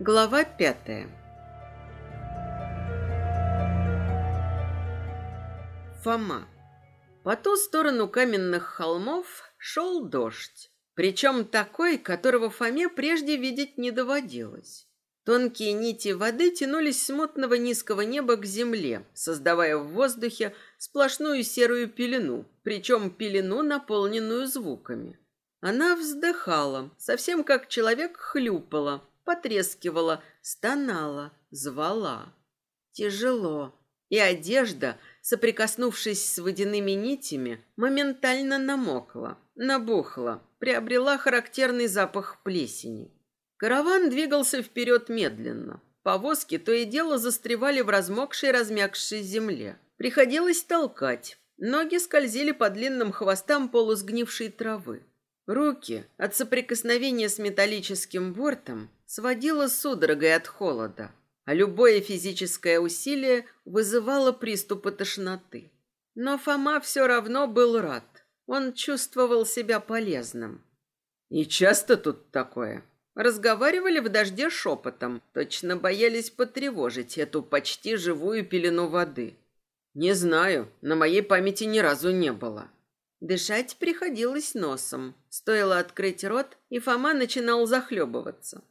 Глава пятая Фома. По ту сторону каменных холмов шел дождь. Причем такой, которого Фоме прежде видеть не доводилось. Тонкие нити воды тянулись с мутного низкого неба к земле, создавая в воздухе сплошную серую пелену, причем пелену, наполненную звуками. Она вздыхала, совсем как человек хлюпала, потрескивала, стонала, звала. Тяжело. И одежда, соприкоснувшись с водяными нитями, моментально намокла, набухла, приобрела характерный запах плесени. Караван двигался вперед медленно. Повозки то и дело застревали в размокшей, размягшей земле. Приходилось толкать. Ноги скользили по длинным хвостам полусгнившей травы. Руки от соприкосновения с металлическим бортом сводило судорогой от холода, а любое физическое усилие вызывало приступы тошноты. Но Фома все равно был рад. Он чувствовал себя полезным. «И часто тут такое?» Разговаривали в дожде шепотом, точно боялись потревожить эту почти живую пелену воды. Не знаю, на моей памяти ни разу не было. Дышать приходилось носом. Стоило открыть рот, и Фома начинал захлебываться.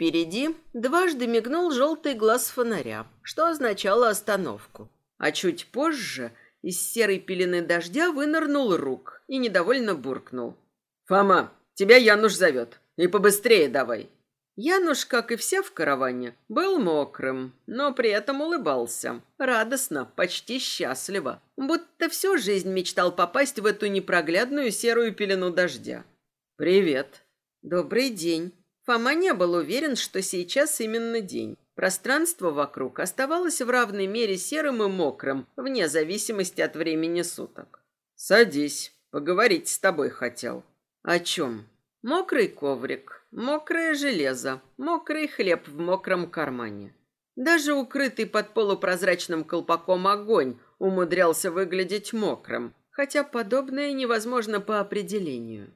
Впереди дважды мигнул желтый глаз фонаря, что означало остановку. А чуть позже из серой пелены дождя вынырнул рук и недовольно буркнул. «Фома, тебя Януш зовет. И побыстрее давай. Януш, как и все в караване, был мокрым, но при этом улыбался. Радостно, почти счастливо. Будто всю жизнь мечтал попасть в эту непроглядную серую пелену дождя. «Привет». «Добрый день». Фома не был уверен, что сейчас именно день. Пространство вокруг оставалось в равной мере серым и мокрым, вне зависимости от времени суток. «Садись, поговорить с тобой хотел». «О чем?» Мокрый коврик, мокрое железо, мокрый хлеб в мокром кармане. Даже укрытый под полупрозрачным колпаком огонь умудрялся выглядеть мокрым, хотя подобное невозможно по определению.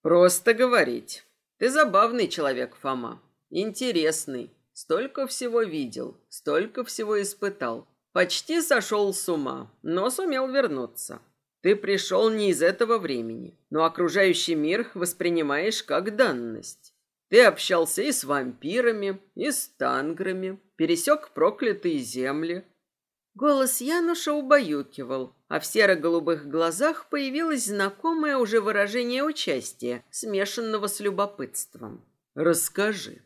Просто говорить. Ты забавный человек, Фома. Интересный. Столько всего видел, столько всего испытал. Почти сошел с ума, но сумел вернуться. Ты пришел не из этого времени, но окружающий мир воспринимаешь как данность. Ты общался и с вампирами, и с танграми, пересек проклятые земли. Голос Януша убаюкивал, а в серо-голубых глазах появилось знакомое уже выражение участия, смешанного с любопытством. «Расскажи».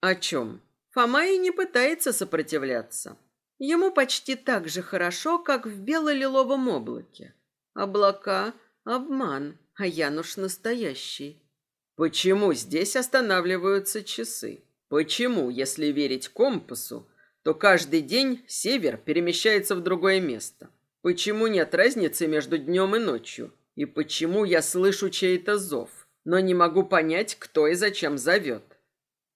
«О чем?» Фома и не пытается сопротивляться. Ему почти так же хорошо, как в бело-лиловом облаке. Облака — обман, а Януш настоящий. Почему здесь останавливаются часы? Почему, если верить компасу, то каждый день север перемещается в другое место? Почему нет разницы между днем и ночью? И почему я слышу чей-то зов, но не могу понять, кто и зачем зовет?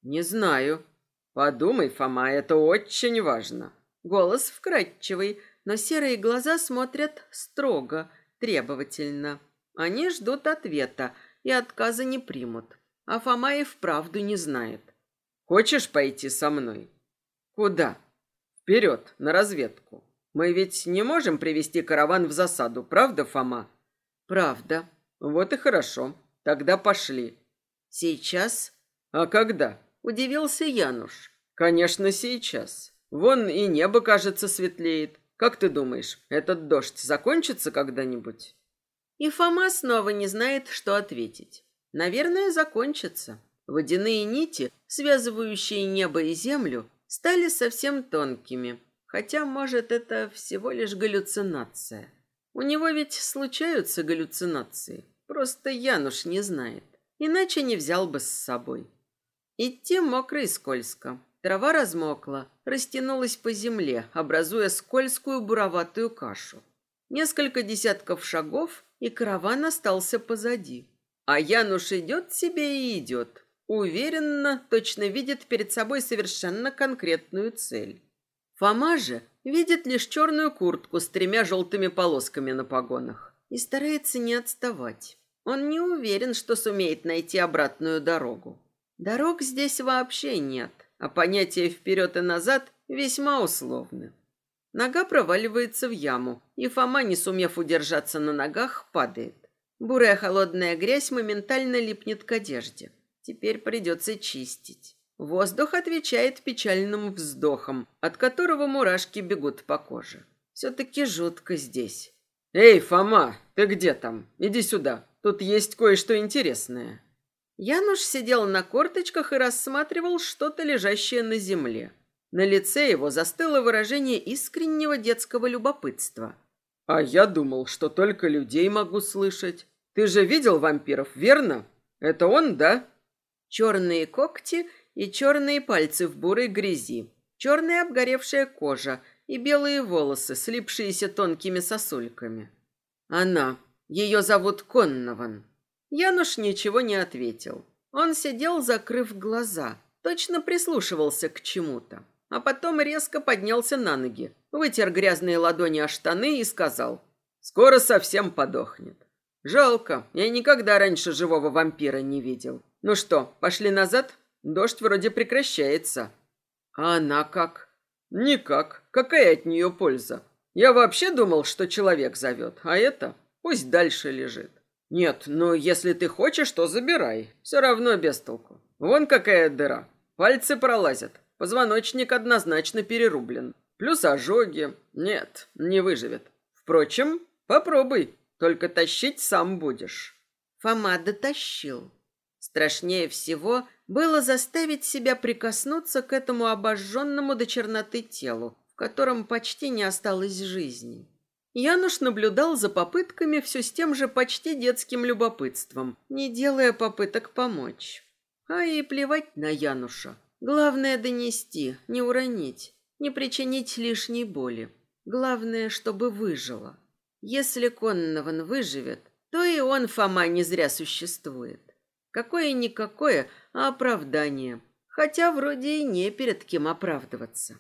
Не знаю. Подумай, Фома, это очень важно. Голос вкрадчивый, но серые глаза смотрят строго, требовательно. Они ждут ответа и отказа не примут. А Фома и вправду не знает. «Хочешь пойти со мной?» «Куда?» «Вперед, на разведку. Мы ведь не можем привести караван в засаду, правда, Фома?» «Правда». «Вот и хорошо. Тогда пошли». «Сейчас?» «А когда?» – удивился Януш. «Конечно, сейчас. Вон и небо, кажется, светлеет. Как ты думаешь, этот дождь закончится когда-нибудь? И Фома снова не знает, что ответить. Наверное, закончится. Водяные нити, связывающие небо и землю, стали совсем тонкими. Хотя, может, это всего лишь галлюцинация. У него ведь случаются галлюцинации. Просто Януш не знает. Иначе не взял бы с собой. Идти мокро и скользко. Трава размокла, растянулась по земле, образуя скользкую буроватую кашу. Несколько десятков шагов, и караван остался позади. А Януш идет себе и идет. Уверенно, точно видит перед собой совершенно конкретную цель. Фома же видит лишь черную куртку с тремя желтыми полосками на погонах и старается не отставать. Он не уверен, что сумеет найти обратную дорогу. Дорог здесь вообще нет а понятие «вперед» и «назад» весьма условны. Нога проваливается в яму, и Фома, не сумев удержаться на ногах, падает. Бурая холодная грязь моментально липнет к одежде. Теперь придется чистить. Воздух отвечает печальным вздохом, от которого мурашки бегут по коже. Все-таки жутко здесь. «Эй, Фома, ты где там? Иди сюда. Тут есть кое-что интересное». Януш сидел на корточках и рассматривал что-то лежащее на земле. На лице его застыло выражение искреннего детского любопытства. «А я думал, что только людей могу слышать. Ты же видел вампиров, верно? Это он, да?» Черные когти и черные пальцы в бурой грязи, черная обгоревшая кожа и белые волосы, слипшиеся тонкими сосульками. Она. Ее зовут Коннован. Януш ничего не ответил. Он сидел, закрыв глаза, точно прислушивался к чему-то. А потом резко поднялся на ноги, вытер грязные ладони о штаны и сказал, «Скоро совсем подохнет. Жалко, я никогда раньше живого вампира не видел. Ну что, пошли назад? Дождь вроде прекращается». «А она как?» «Никак. Какая от нее польза? Я вообще думал, что человек зовет, а это пусть дальше лежит». «Нет, ну если ты хочешь, то забирай. Все равно без толку. Вон какая дыра. Пальцы пролазят. Позвоночник однозначно перерублен. Плюс ожоги. Нет, не выживет. Впрочем, попробуй. Только тащить сам будешь». Фома дотащил. Страшнее всего было заставить себя прикоснуться к этому обожженному до черноты телу, в котором почти не осталось жизни. Януш наблюдал за попытками все с тем же почти детским любопытством, не делая попыток помочь. А и плевать на Януша. Главное донести, не уронить, не причинить лишней боли. Главное, чтобы выжила. Если Коннован выживет, то и он, Фома, не зря существует. Какое-никакое, а оправдание. Хотя вроде и не перед кем оправдываться.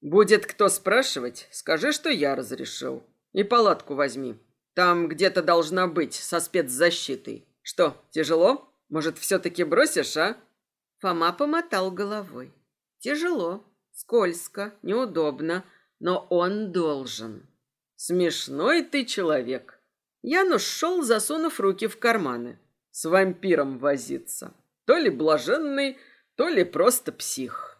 «Будет кто спрашивать, скажи, что я разрешил», и палатку возьми. Там где-то должна быть со спецзащитой. Что, тяжело? Может, все-таки бросишь, а?» Фома помотал головой. «Тяжело, скользко, неудобно, но он должен». «Смешной ты человек». Януш шел, засунув руки в карманы. С вампиром возиться. То ли блаженный, то ли просто псих.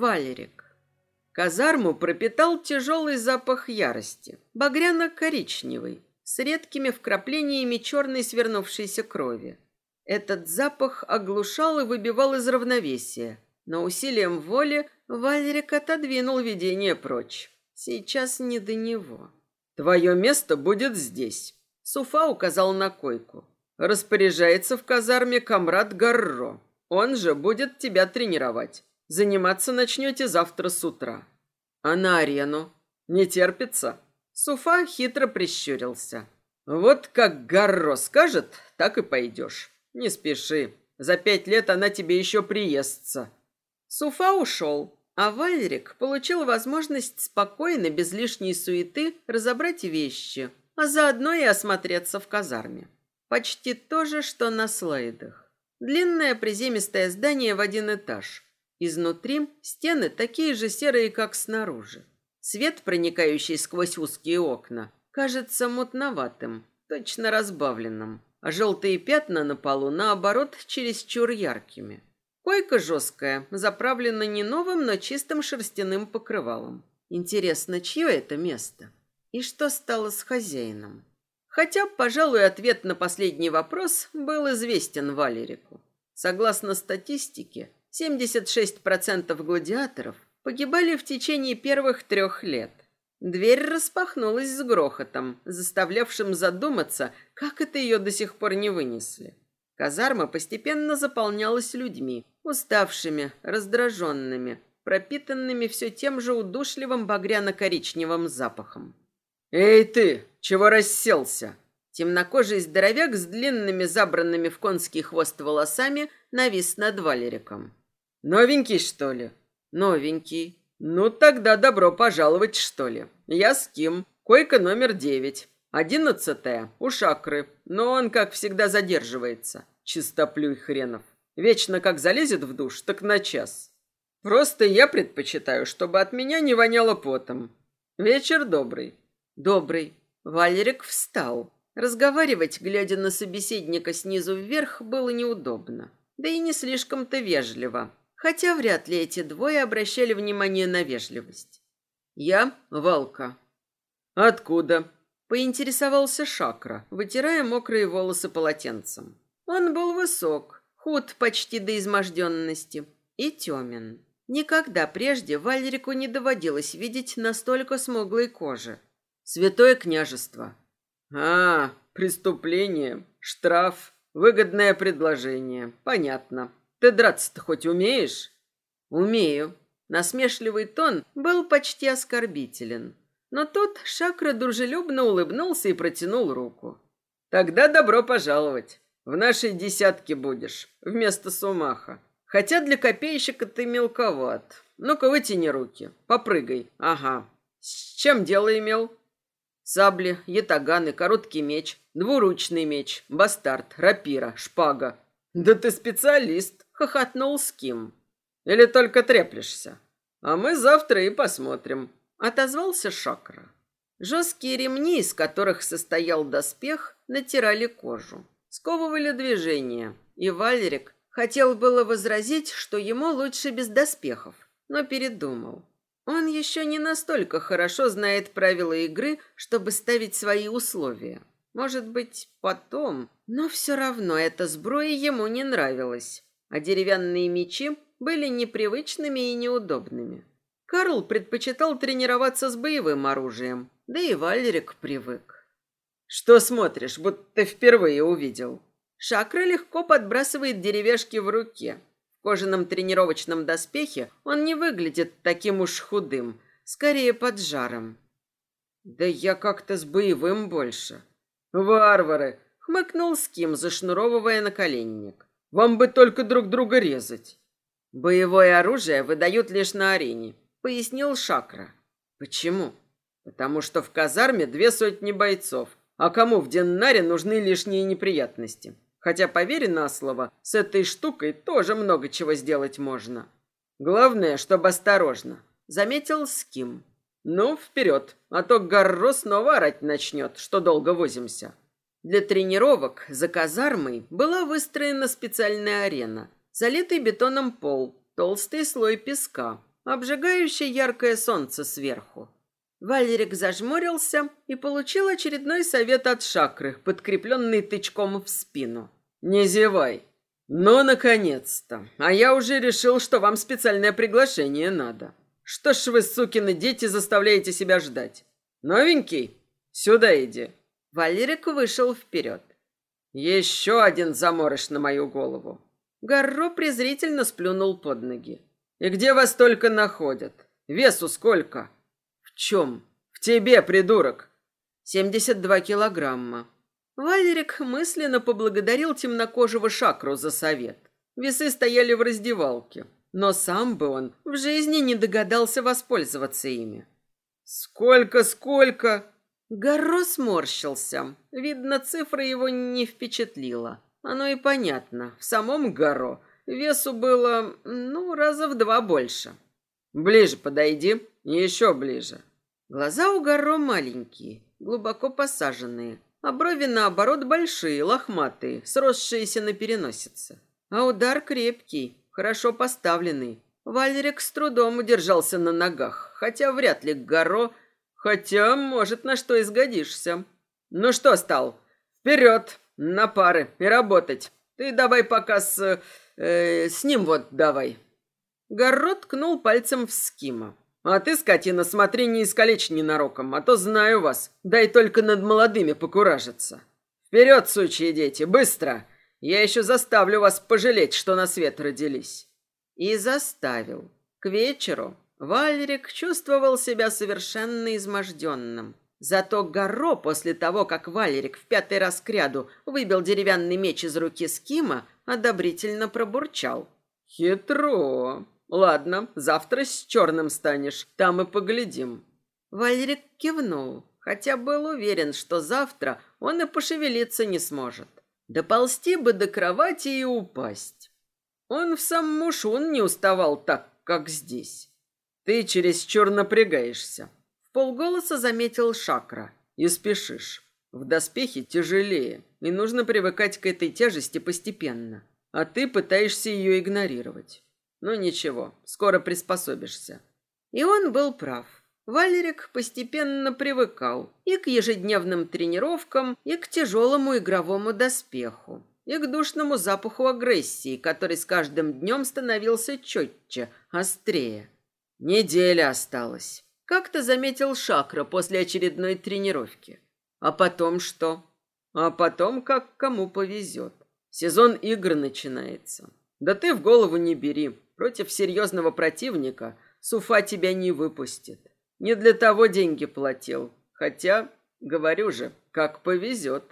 Валерик. Казарму пропитал тяжелый запах ярости, багряно-коричневый, с редкими вкраплениями черной свернувшейся крови. Этот запах оглушал и выбивал из равновесия, но усилием воли Валерик отодвинул видение прочь. Сейчас не до него. «Твое место будет здесь», — Суфа указал на койку. «Распоряжается в казарме комрад Гарро. Он же будет тебя тренировать. Заниматься начнете завтра с утра. А на арену? Не терпится?» Суфа хитро прищурился. «Вот как Гарро скажет, так и пойдешь. Не спеши. За пять лет она тебе еще приестся». Суфа ушел, а Вальрик получил возможность спокойно, без лишней суеты, разобрать вещи, а заодно и осмотреться в казарме. Почти то же, что на слайдах. Длинное приземистое здание в один этаж – Изнутри стены такие же серые, как снаружи. Свет, проникающий сквозь узкие окна, кажется мутноватым, точно разбавленным, а желтые пятна на полу, наоборот, чересчур яркими. Койка жесткая, заправлена не новым, но чистым шерстяным покрывалом. Интересно, чье это место? И что стало с хозяином? Хотя, пожалуй, ответ на последний вопрос был известен Валерику. Согласно статистике, 76% гладиаторов погибали в течение первых трех лет. Дверь распахнулась с грохотом, заставлявшим задуматься, как это ее до сих пор не вынесли. Казарма постепенно заполнялась людьми, уставшими, раздраженными, пропитанными все тем же удушливым багряно-коричневым запахом. «Эй ты, чего расселся?» Темнокожий здоровяк с длинными забранными в конский хвост волосами навис над Валериком. «Новенький, что ли?» «Новенький». «Ну, тогда добро пожаловать, что ли. Я с Ким, койка номер девять. Одиннадцатая, у Шакры, но он, как всегда, задерживается. Чистоплюй хренов. Вечно как залезет в душ, так на час. Просто я предпочитаю, чтобы от меня не воняло потом. Вечер добрый». «Добрый». Валерик встал. Разговаривать, глядя на собеседника снизу вверх, было неудобно. Да и не слишком-то вежливо. Хотя вряд ли эти двое обращали внимание на вежливость. «Я Валка». «Откуда?» Поинтересовался Шакра, вытирая мокрые волосы полотенцем. Он был высок, худ почти до изможденности и темен. Никогда прежде Вальрику не доводилось видеть настолько смуглой кожи. Святое княжество. А, преступление, штраф, выгодное предложение. Понятно. Ты драться-то хоть умеешь? Умею. Насмешливый тон был почти оскорбителен. Но тут Шакра дружелюбно улыбнулся и протянул руку. Тогда добро пожаловать. В нашей десятке будешь, вместо Сумаха. Хотя для копейщика ты мелковат. Ну-ка, вытяни руки, попрыгай. Ага. С чем дело имел? Сабли, ятаганы, короткий меч, двуручный меч, бастард, рапира, шпага. Да ты специалист, хохотнул Ским. Или только треплешься? А мы завтра и посмотрим, отозвался Шакра. Жесткие ремни, из которых состоял доспех, натирали кожу, сковывали движение, и Валерик хотел было возразить, что ему лучше без доспехов, но передумал. Он еще не настолько хорошо знает правила игры, чтобы ставить свои условия. Может быть, потом, но все равно эта сброя ему не нравилась, а деревянные мечи были непривычными и неудобными. Карл предпочитал тренироваться с боевым оружием, да и Валерик привык. «Что смотришь, будто впервые увидел?» Шакра легко подбрасывает деревяшки в руке, в кожаном тренировочном доспехе он не выглядит таким уж худым, скорее под жаром. Да я как-то с боевым больше. Варвары, хмыкнул Ским, зашнуровывая наколенник. Вам бы только друг друга резать. Боевое оружие выдают лишь на арене, пояснил Шакра. Почему? Потому что в казарме две сотни бойцов, а кому в Деннаре нужны лишние неприятности? Хотя, поверь на слово, с этой штукой тоже много чего сделать можно. Главное, чтобы осторожно. Заметил Ским. Ну, вперед, а то Гарро снова орать начнет, что долго возимся. Для тренировок за казармой была выстроена специальная арена. Залитый бетоном пол, толстый слой песка, обжигающее яркое солнце сверху. Валерик зажмурился и получил очередной совет от шакры, подкрепленный тычком в спину. «Не зевай!» «Ну, наконец-то! А я уже решил, что вам специальное приглашение надо. Что ж вы, сукины дети, заставляете себя ждать? Новенький? Сюда иди!» Валерик вышел вперед. «Еще один заморыш на мою голову!» Гарро презрительно сплюнул под ноги. «И где вас только находят? Весу сколько?» чем? В тебе, придурок. Семьдесят два килограмма. Валерик мысленно поблагодарил темнокожего Шакру за совет. Весы стояли в раздевалке, но сам бы он в жизни не догадался воспользоваться ими. «Сколько, сколько?» Гарро сморщился. Видно, цифра его не впечатлила. Оно и понятно. В самом Гарро весу было, ну, раза в два больше. «Ближе подойди, еще ближе». Глаза у Гарро маленькие, глубоко посаженные, а брови, наоборот, большие, лохматые, сросшиеся на переносице. А удар крепкий, хорошо поставленный. Валерик с трудом удержался на ногах, хотя вряд ли Гарро... Хотя, может, на что изгодишься. Ну что, стал? Вперед, на пары и работать. Ты давай пока с... Э, с ним вот давай. Гарро ткнул пальцем в Скима. А ты, скотина, смотри, не искалечь ненароком, а то знаю вас. Дай только над молодыми покуражиться. Вперед, сучьи дети, быстро! Я еще заставлю вас пожалеть, что на свет родились. И заставил. К вечеру Валерик чувствовал себя совершенно изможденным. Зато Гарро после того, как Валерик в пятый раз кряду выбил деревянный меч из руки Скима, одобрительно пробурчал. «Хитро. Ладно, завтра с черным станешь, там и поглядим». Валерик кивнул, хотя был уверен, что завтра он и пошевелиться не сможет. Доползти бы до кровати и упасть. Он в сам мушун не уставал так, как здесь. Ты чересчур напрягаешься. В полголоса заметил Шакра. И спешишь. В доспехе тяжелее, и нужно привыкать к этой тяжести постепенно. А ты пытаешься ее игнорировать. Ну ничего, скоро приспособишься. И он был прав. Валерик постепенно привыкал и к ежедневным тренировкам, и к тяжелому игровому доспеху, и к душному запаху агрессии, который с каждым днем становился четче, острее. Неделя осталась. Как-то заметил Шакра после очередной тренировки. А потом что? А потом как кому повезет. Сезон игр начинается. Да ты в голову не бери. Против серьезного противника Суфа тебя не выпустит. Не для того деньги платил. Хотя, говорю же, как повезет.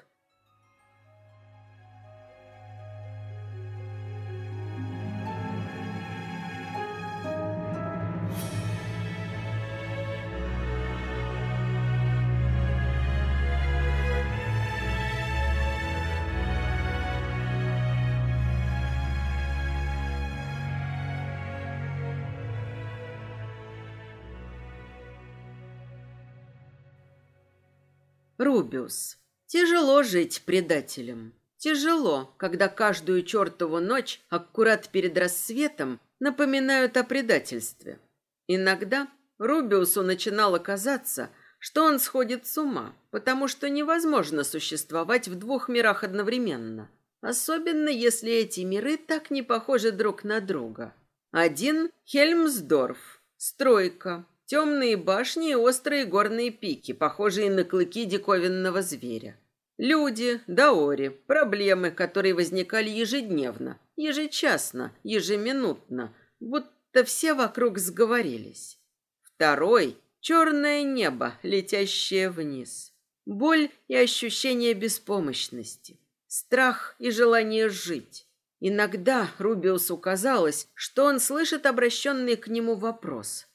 Рубиус. Тяжело жить предателем. Тяжело, когда каждую чертову ночь, аккурат перед рассветом, напоминают о предательстве. Иногда Рубиусу начинало казаться, что он сходит с ума, потому что невозможно существовать в двух мирах одновременно, особенно если эти миры так не похожи друг на друга. Один – Хельмсдорф, стройка, Темные башни и острые горные пики, похожие на клыки диковинного зверя. Люди, даори, проблемы, которые возникали ежедневно, ежечасно, ежеминутно, будто все вокруг сговорились. Второй — черное небо, летящее вниз. Боль и ощущение беспомощности. Страх и желание жить. Иногда Рубиусу казалось, что он слышит обращенный к нему вопрос.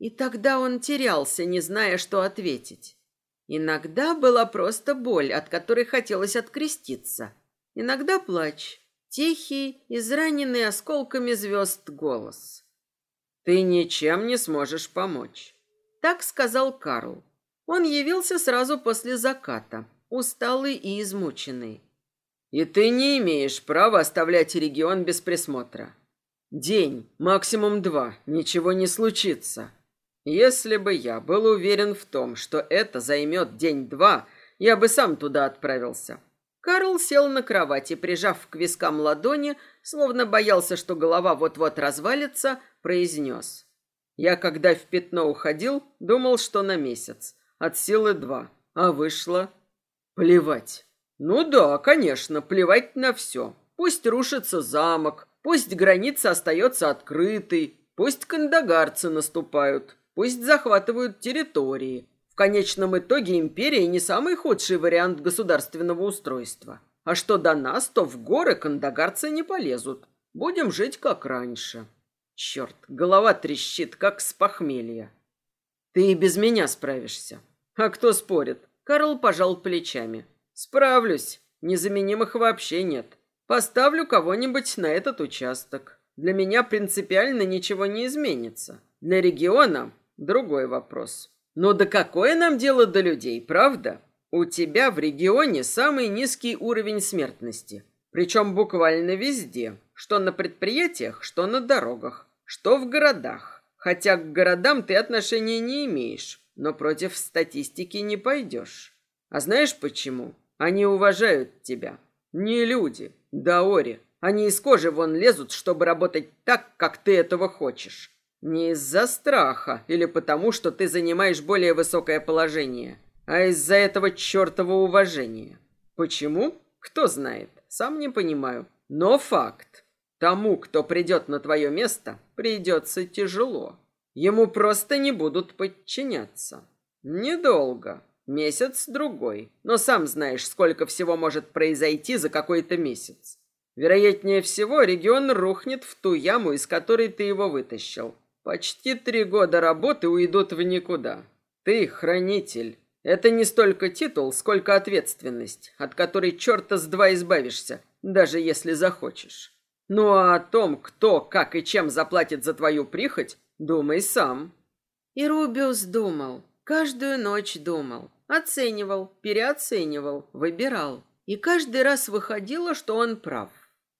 И тогда он терялся, не зная, что ответить. Иногда была просто боль, от которой хотелось откреститься. Иногда плач, тихий, израненный осколками звезд голос. «Ты ничем не сможешь помочь», — так сказал Карл. Он явился сразу после заката, усталый и измученный. «И ты не имеешь права оставлять регион без присмотра. День, максимум два, ничего не случится». Если бы я был уверен в том, что это займет день-два, я бы сам туда отправился. Карл сел на кровати, прижав к вискам ладони, словно боялся, что голова вот-вот развалится, произнес. Я, когда в пятно уходил, думал, что на месяц. От силы два. А вышло... Плевать. Ну да, конечно, плевать на все. Пусть рушится замок, пусть граница остается открытой, пусть кандагарцы наступают, Пусть захватывают территории. В конечном итоге империя не самый худший вариант государственного устройства. А что до нас, то в горы кандагарцы не полезут. Будем жить как раньше. Черт, голова трещит, как с похмелья. Ты и без меня справишься. А кто спорит? Карл пожал плечами. Справлюсь. Незаменимых вообще нет. Поставлю кого-нибудь на этот участок. Для меня принципиально ничего не изменится. Для региона Другой вопрос. Но да какое нам дело до людей, правда? У тебя в регионе самый низкий уровень смертности. Причем буквально везде. Что на предприятиях, что на дорогах, что в городах. Хотя к городам ты отношения не имеешь, но против статистики не пойдешь. А знаешь почему? Они уважают тебя. Не люди, даори. Они из кожи вон лезут, чтобы работать так, как ты этого хочешь. Не из-за страха или потому, что ты занимаешь более высокое положение, а из-за этого чертова уважения. Почему? Кто знает. Сам не понимаю. Но факт. Тому, кто придет на твое место, придется тяжело. Ему просто не будут подчиняться. Недолго. Месяц-другой. Но сам знаешь, сколько всего может произойти за какой-то месяц. Вероятнее всего, регион рухнет в ту яму, из которой ты его вытащил. Почти три года работы уйдут в никуда. Ты хранитель. Это не столько титул, сколько ответственность, от которой черта с два избавишься, даже если захочешь. Ну а о том, кто, как и чем заплатит за твою прихоть, думай сам. И Рубиус думал, каждую ночь думал, оценивал, переоценивал, выбирал. И каждый раз выходило, что он прав.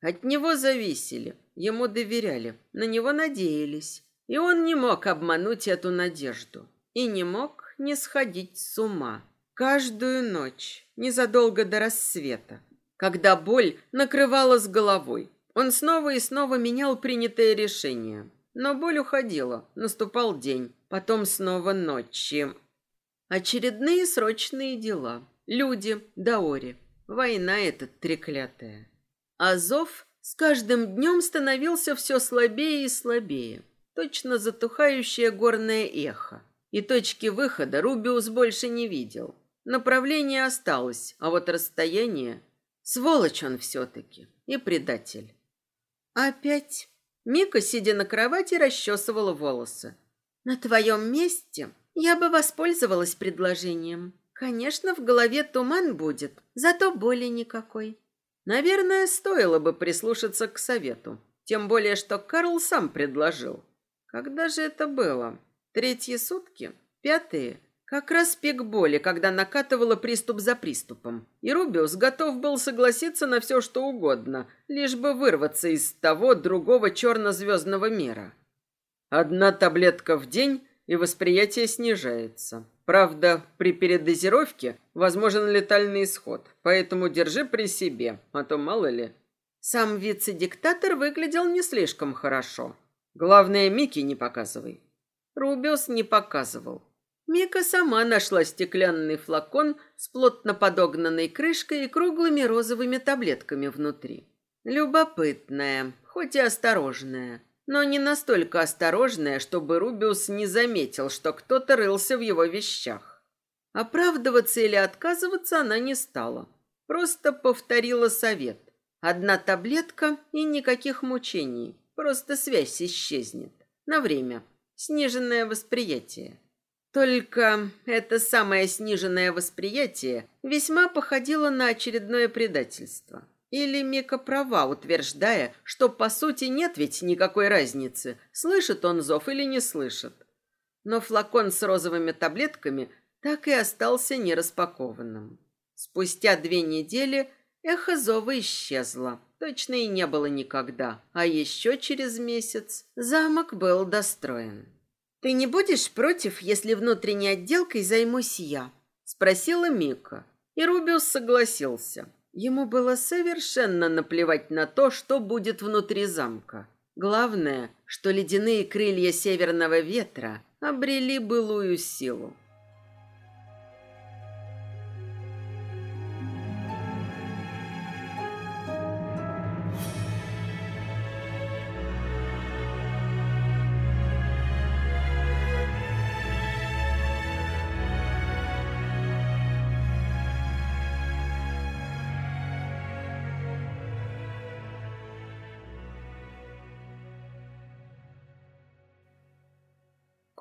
От него зависели, ему доверяли, на него надеялись. И он не мог обмануть эту надежду. И не мог не сходить с ума. Каждую ночь, незадолго до рассвета. Когда боль накрывала с головой, он снова и снова менял принятое решение. Но боль уходила, наступал день, потом снова ночи. Очередные срочные дела. Люди, Даори. Война эта треклятая. Азов с каждым днем становился все слабее и слабее. Точно затухающее горное эхо. И точки выхода Рубиус больше не видел. Направление осталось, а вот расстояние... Сволочь он все-таки и предатель. Опять? Мика, сидя на кровати, расчесывала волосы. На твоем месте я бы воспользовалась предложением. Конечно, в голове туман будет, зато боли никакой. Наверное, стоило бы прислушаться к совету. Тем более, что Карл сам предложил. Когда же это было? Третьи сутки? Пятые? Как раз пик боли, когда накатывало приступ за приступом. И Рубиус готов был согласиться на все, что угодно, лишь бы вырваться из того другого черно-звездного мира. Одна таблетка в день, и восприятие снижается. Правда, при передозировке возможен летальный исход, поэтому держи при себе, а то мало ли. Сам вице-диктатор выглядел не слишком хорошо. Главное, Микки не показывай. Рубиус не показывал. Мика сама нашла стеклянный флакон с плотно подогнанной крышкой и круглыми розовыми таблетками внутри. Любопытная, хоть и осторожная, но не настолько осторожная, чтобы Рубиус не заметил, что кто-то рылся в его вещах. Оправдываться или отказываться она не стала. Просто повторила совет. Одна таблетка и никаких мучений. Просто связь исчезнет. На время. Сниженное восприятие. Только это самое сниженное восприятие весьма походило на очередное предательство. Или Мика права, утверждая, что по сути нет ведь никакой разницы, слышит он зов или не слышит. Но флакон с розовыми таблетками так и остался нераспакованным. Спустя две недели эхо зова исчезло. Точно и не было никогда. А еще через месяц замок был достроен. «Ты не будешь против, если внутренней отделкой займусь я?» – спросила Мика. И Рубиус согласился. Ему было совершенно наплевать на то, что будет внутри замка. Главное, что ледяные крылья северного ветра обрели былую силу.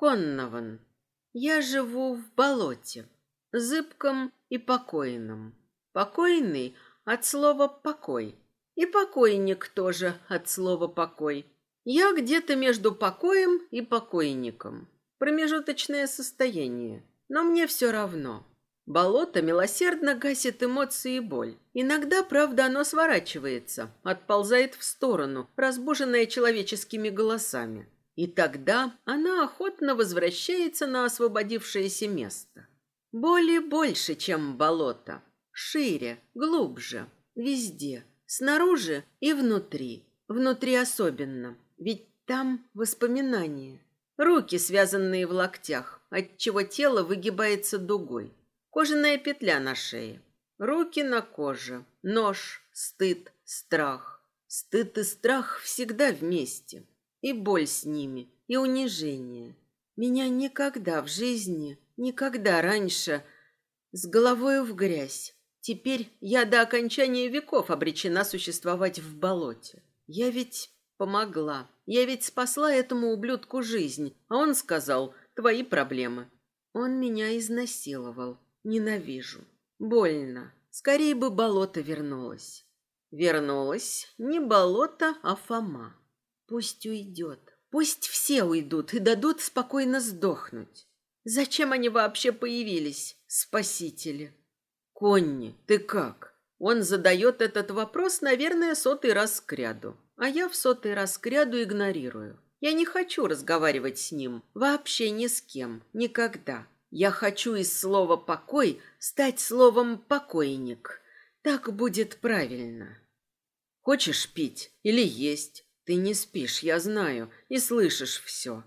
Коннован. Я живу в болоте, зыбком и покойном. Покойный от слова «покой». И покойник тоже от слова «покой». Я где-то между покоем и покойником. Промежуточное состояние. Но мне все равно. Болото милосердно гасит эмоции и боль. Иногда, правда, оно сворачивается, отползает в сторону, разбуженное человеческими голосами. И тогда она охотно возвращается на освободившееся место. Боли больше, чем болото. Шире, глубже, везде. Снаружи и внутри. Внутри особенно. Ведь там воспоминания. Руки, связанные в локтях, отчего тело выгибается дугой. Кожаная петля на шее. Руки на коже. Нож, стыд, страх. Стыд и страх всегда вместе. И боль с ними, и унижение. Меня никогда в жизни, никогда раньше с головой в грязь. Теперь я до окончания веков обречена существовать в болоте. Я ведь помогла. Я ведь спасла этому ублюдку жизнь, а он сказал «твои проблемы». Он меня изнасиловал. Ненавижу. Больно. Скорее бы болото вернулось. Вернулось не болото, а Фома. Пусть уйдет. Пусть все уйдут и дадут спокойно сдохнуть. Зачем они вообще появились, спасители? Конни, ты как? Он задает этот вопрос, наверное, сотый раз к ряду. А я в сотый раз к ряду игнорирую. Я не хочу разговаривать с ним. Вообще ни с кем. Никогда. Я хочу из слова «покой» стать словом «покойник». Так будет правильно. Хочешь пить или есть? Ты не спишь, я знаю, и слышишь все.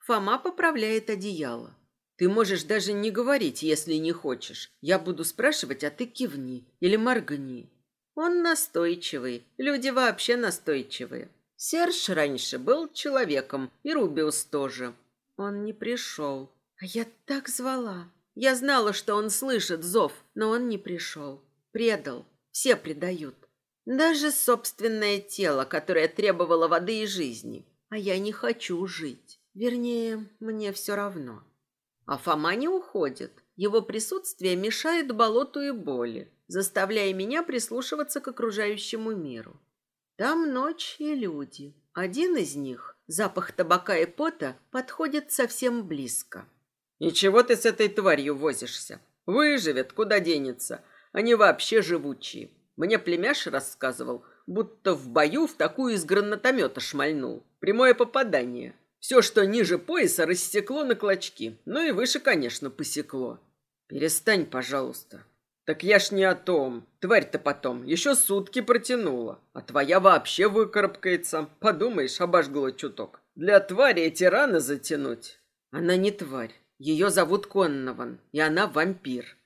Фома поправляет одеяло. Ты можешь даже не говорить, если не хочешь. Я буду спрашивать, а ты кивни или моргни. Он настойчивый. Люди вообще настойчивые. Серж раньше был человеком, и Рубиус тоже. Он не пришел. А я так звала. Я знала, что он слышит зов, но он не пришел. Предал. Все предают. Даже собственное тело, которое требовало воды и жизни. А я не хочу жить. Вернее, мне все равно. А Фома не уходит. Его присутствие мешает болоту и боли, заставляя меня прислушиваться к окружающему миру. Там ночь и люди. Один из них, запах табака и пота, подходит совсем близко. «И чего ты с этой тварью возишься? Выживет, куда денется. Они вообще живучие. Мне племяш рассказывал, будто в бою в такую из гранатомета шмальнул. Прямое попадание. Все, что ниже пояса, рассекло на клочки. Ну и выше, конечно, посекло. Перестань, пожалуйста. Так я ж не о том. Тварь-то потом еще сутки протянула. А твоя вообще выкарабкается. Подумаешь, обожгло чуток. Для твари эти раны затянуть. Она не тварь. Ее зовут Коннован, и она вампир.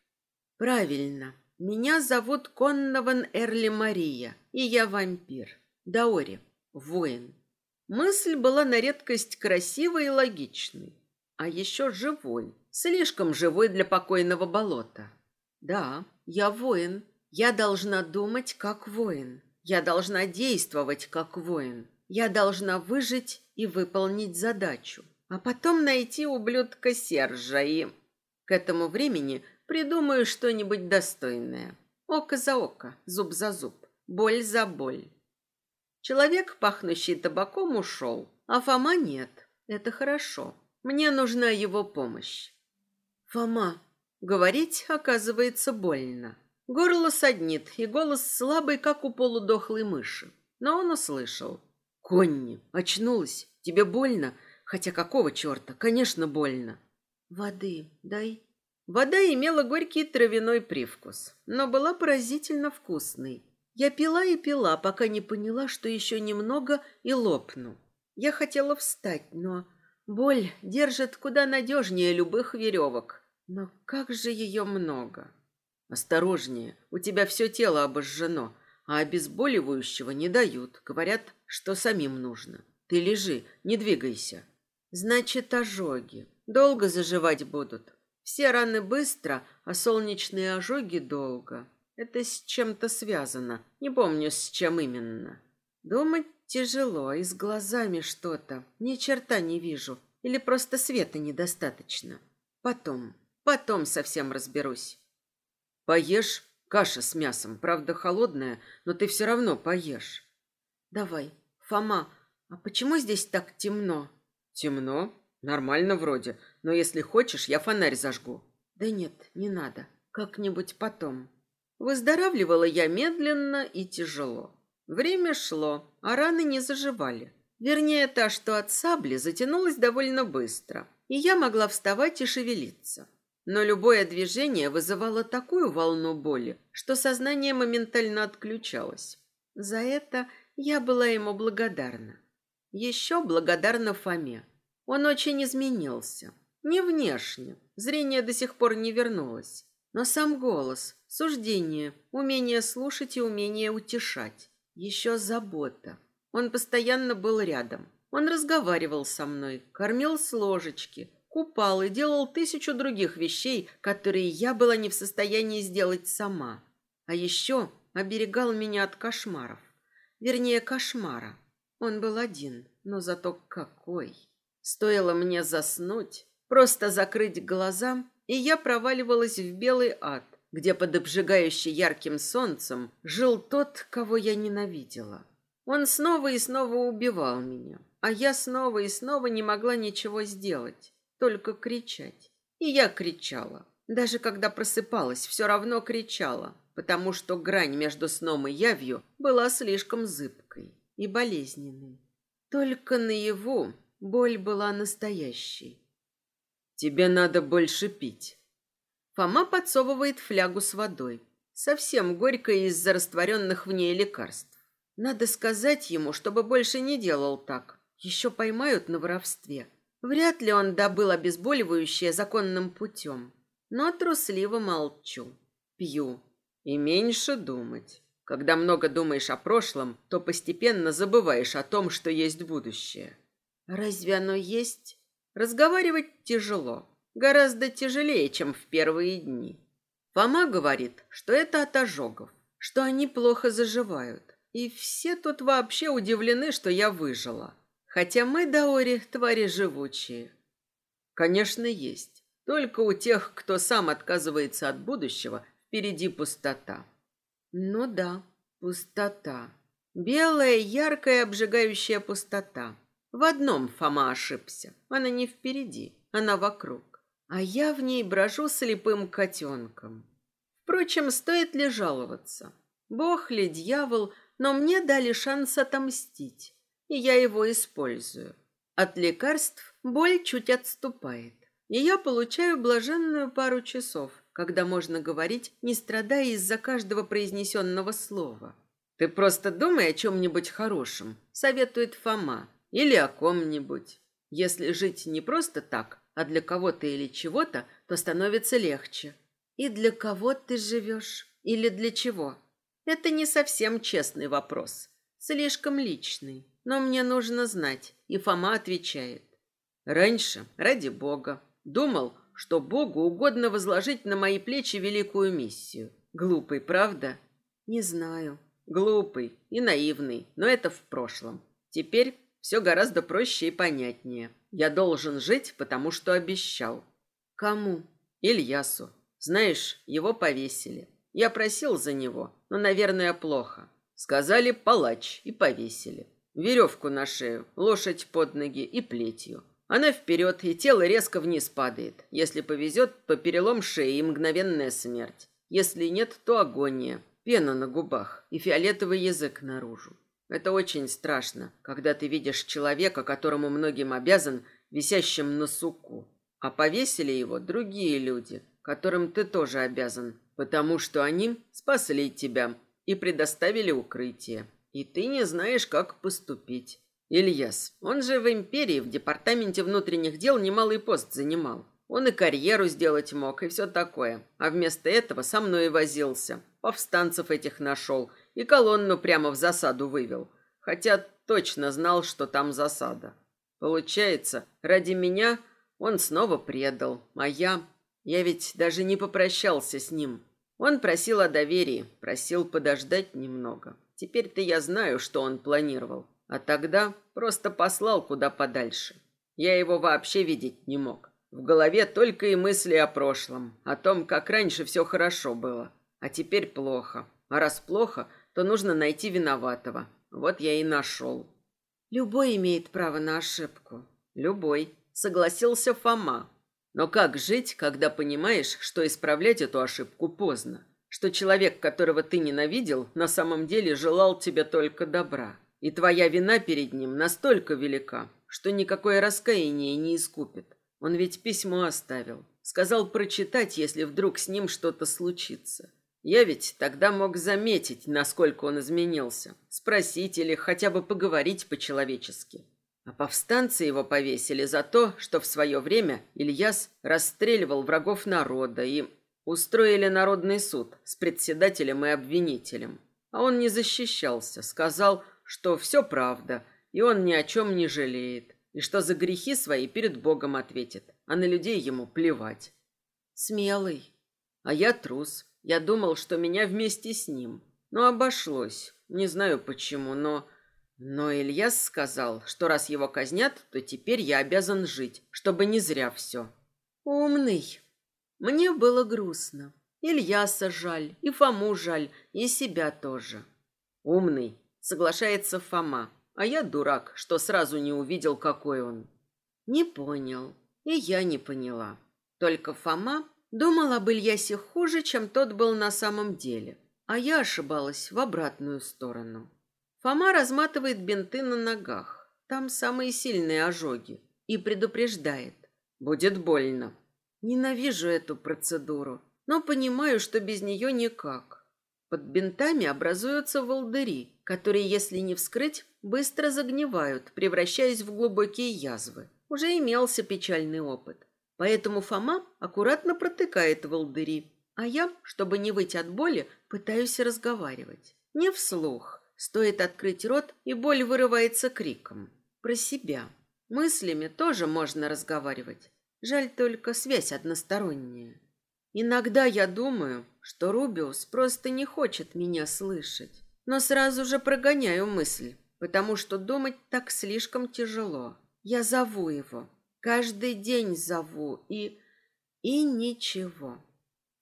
Правильно. Меня зовут Коннован Эрли Мария, и я вампир. Даори, воин. Мысль была на редкость красивой и логичной. А еще живой. Слишком живой для покойного болота. Да, я воин. Я должна думать как воин. Я должна действовать как воин. Я должна выжить и выполнить задачу. А потом найти ублюдка Сержа и... К этому времени придумаю что-нибудь достойное. Око за око, зуб за зуб, боль за боль. Человек, пахнущий табаком, ушел, а Фома нет. Это хорошо. Мне нужна его помощь. Фома. Говорить, оказывается, больно. Горло саднит, и голос слабый, как у полудохлой мыши. Но он услышал. «Конни, очнулась. Тебе больно? Хотя какого черта? Конечно, больно». «Воды дай». Вода имела горький травяной привкус, но была поразительно вкусной. Я пила и пила, пока не поняла, что еще немного и лопну. Я хотела встать, но боль держит куда надежнее любых веревок. Но как же ее много. Осторожнее, у тебя все тело обожжено, а обезболивающего не дают. Говорят, что самим нужно. Ты лежи, не двигайся. Значит, ожоги. Долго заживать будут. Все раны быстро, а солнечные ожоги долго. Это с чем-то связано. Не помню, с чем именно. Думать тяжело, и с глазами что-то. Ни черта не вижу. Или просто света недостаточно. Потом, потом совсем разберусь. Поешь каша с мясом. Правда, холодная, но ты все равно поешь. Давай. Фома, а почему здесь так темно? Темно? Нормально вроде. Но если хочешь, я фонарь зажгу. Да нет, не надо. Как-нибудь потом. Выздоравливала я медленно и тяжело. Время шло, а раны не заживали. Вернее, та, что от сабли, затянулась довольно быстро, и я могла вставать и шевелиться. Но любое движение вызывало такую волну боли, что сознание моментально отключалось. За это я была ему благодарна. Еще благодарна Фоме. Он очень изменился. Не внешне, зрение до сих пор не вернулось, но сам голос, Суждение, умение слушать и умение утешать. Еще забота. Он постоянно был рядом. Он разговаривал со мной, кормил с ложечки, купал и делал тысячу других вещей, которые я была не в состоянии сделать сама. А еще оберегал меня от кошмаров. Вернее, кошмара. Он был один, но зато какой. Стоило мне заснуть, просто закрыть глаза, и я проваливалась в белый ад, где под обжигающим ярким солнцем жил тот, кого я ненавидела. Он снова и снова убивал меня, а я снова и снова не могла ничего сделать, только кричать. И я кричала. Даже когда просыпалась, все равно кричала, потому что грань между сном и явью была слишком зыбкой и болезненной. Только наяву боль была настоящей. «Тебе надо больше пить». Фома подсовывает флягу с водой, совсем горькой из-за растворенных в ней лекарств. Надо сказать ему, чтобы больше не делал так. Еще поймают на воровстве. Вряд ли он добыл обезболивающее законным путем. Но трусливо молчу. Пью. И меньше думать. Когда много думаешь о прошлом, то постепенно забываешь о том, что есть будущее. Разве оно есть? Разговаривать тяжело. Гораздо тяжелее, чем в первые дни. Фома говорит, что это от ожогов, что они плохо заживают. И все тут вообще удивлены, что я выжила. Хотя мы, Даори, твари живучие. Конечно, есть. Только у тех, кто сам отказывается от будущего, впереди пустота. Ну да, пустота. Белая, яркая, обжигающая пустота. В одном Фома ошибся. Она не впереди, она вокруг. А я в ней брожу слепым котенком. Впрочем, стоит ли жаловаться? Бог ли, дьявол, но мне дали шанс отомстить, и я его использую. От лекарств боль чуть отступает, и я получаю блаженную пару часов, когда можно говорить, не страдая из-за каждого произнесенного слова. «Ты просто думай о чем-нибудь хорошем», — советует Фома, «или о ком-нибудь. Если жить не просто так, а для кого-то или чего-то, то становится легче. И для кого ты живешь? Или для чего?» Это не совсем честный вопрос. Слишком личный. Но мне нужно знать. И Фома отвечает. Раньше, ради Бога, думал, что Богу угодно возложить на мои плечи великую миссию. Глупый, правда? Не знаю. Глупый и наивный, но это в прошлом. Теперь все гораздо проще и понятнее. Я должен жить, потому что обещал. Кому? Ильясу. Знаешь, его повесили. Я просил за него, но, наверное, плохо. Сказали палач и повесили. Веревку на шею, лошадь под ноги и плетью. Она вперед, и тело резко вниз падает. Если повезет, то перелом шеи и мгновенная смерть. Если нет, то агония, пена на губах и фиолетовый язык наружу. Это очень страшно, когда ты видишь человека, которому многим обязан, висящим на суку. А повесили его другие люди, которым ты тоже обязан, потому что они спасли тебя и предоставили укрытие. И ты не знаешь, как поступить. Ильяс, он же в империи, в департаменте внутренних дел немалый пост занимал. Он и карьеру сделать мог, и все такое. А вместо этого со мной возился. Повстанцев этих нашел и колонну прямо в засаду вывел. Хотя точно знал, что там засада. Получается, ради меня он снова предал, а я... Я ведь даже не попрощался с ним. Он просил о доверии, просил подождать немного. Теперь-то я знаю, что он планировал. А тогда просто послал куда подальше. Я его вообще видеть не мог. В голове только и мысли о прошлом, о том, как раньше все хорошо было. А теперь плохо. А раз плохо, то нужно найти виноватого. Вот я и нашел. Любой имеет право на ошибку. Любой, согласился Фома. Но как жить, когда понимаешь, что исправлять эту ошибку поздно? Что человек, которого ты ненавидел, на самом деле желал тебе только добра. И твоя вина перед ним настолько велика, что никакое раскаяние не искупит. Он ведь письмо оставил. Сказал прочитать, если вдруг с ним что-то случится. Я ведь тогда мог заметить, насколько он изменился. Спросить или хотя бы поговорить по-человечески. А повстанцы его повесили за то, что в свое время Ильяс расстреливал врагов народа и устроили народный суд с председателем и обвинителем. А он не защищался, сказал, что все правда, и он ни о чем не жалеет, и что за грехи свои перед Богом ответит, а на людей ему плевать. Смелый. А я трус. Я думал, что меня вместе с ним. Но обошлось. Не знаю почему, но... Но Ильяс сказал, что раз его казнят, то теперь я обязан жить, чтобы не зря все. Умный. Мне было грустно. Ильяса жаль, и Фому жаль, и себя тоже. Умный, соглашается Фома, а я дурак, что сразу не увидел, какой он. Не понял, и я не поняла. Только Фома думал об Ильясе хуже, чем тот был на самом деле, а я ошибалась в обратную сторону. Фома разматывает бинты на ногах. Там самые сильные ожоги. И предупреждает. Будет больно. Ненавижу эту процедуру, но понимаю, что без нее никак. Под бинтами образуются волдыри, которые, если не вскрыть, быстро загнивают, превращаясь в глубокие язвы. Уже имелся печальный опыт. Поэтому Фома аккуратно протыкает волдыри, а я, чтобы не выйти от боли, пытаюсь разговаривать. Не вслух, Стоит открыть рот, и боль вырывается криком. Про себя. Мыслями тоже можно разговаривать. Жаль только связь односторонняя. Иногда я думаю, что Рубиус просто не хочет меня слышать. Но сразу же прогоняю мысль, потому что думать так слишком тяжело. Я зову его. Каждый день зову и... И ничего.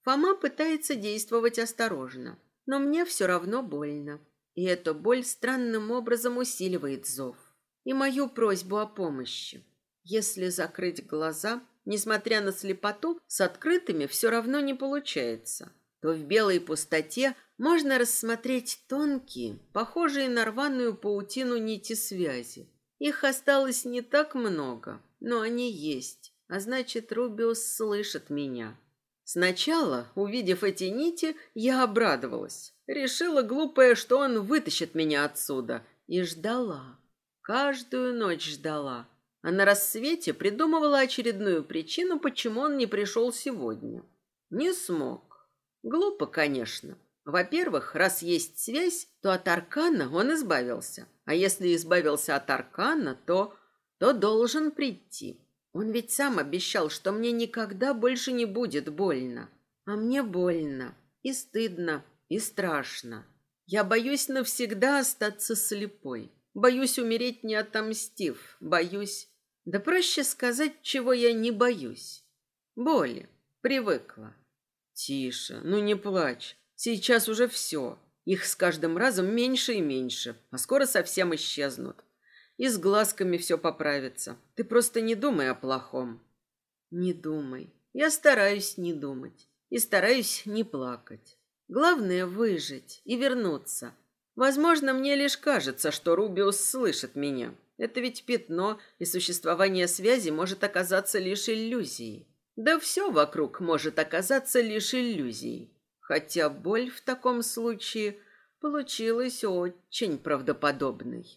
Фома пытается действовать осторожно, но мне все равно больно. И эта боль странным образом усиливает зов. И мою просьбу о помощи. Если закрыть глаза, несмотря на слепоту, с открытыми все равно не получается. То в белой пустоте можно рассмотреть тонкие, похожие на рваную паутину нити связи. Их осталось не так много, но они есть, а значит, Рубиус слышит меня. Сначала, увидев эти нити, я обрадовалась. Решила глупая, что он вытащит меня отсюда. И ждала. Каждую ночь ждала. А на рассвете придумывала очередную причину, почему он не пришел сегодня. Не смог. Глупо, конечно. Во-первых, раз есть связь, то от Аркана он избавился. А если избавился от Аркана, то... то должен прийти. Он ведь сам обещал, что мне никогда больше не будет больно. А мне больно. И стыдно, и страшно. Я боюсь навсегда остаться слепой. Боюсь умереть, не отомстив. Боюсь... Да проще сказать, чего я не боюсь. Боли. Привыкла. Тише, ну не плачь. Сейчас уже все. Их с каждым разом меньше и меньше, а скоро совсем исчезнут. И с глазками все поправится. Ты просто не думай о плохом. Не думай. Я стараюсь не думать. И стараюсь не плакать. Главное выжить и вернуться. Возможно, мне лишь кажется, что Рубиус слышит меня. Это ведь пятно, и существование связи может оказаться лишь иллюзией. Да все вокруг может оказаться лишь иллюзией. Хотя боль в таком случае получилась очень правдоподобной.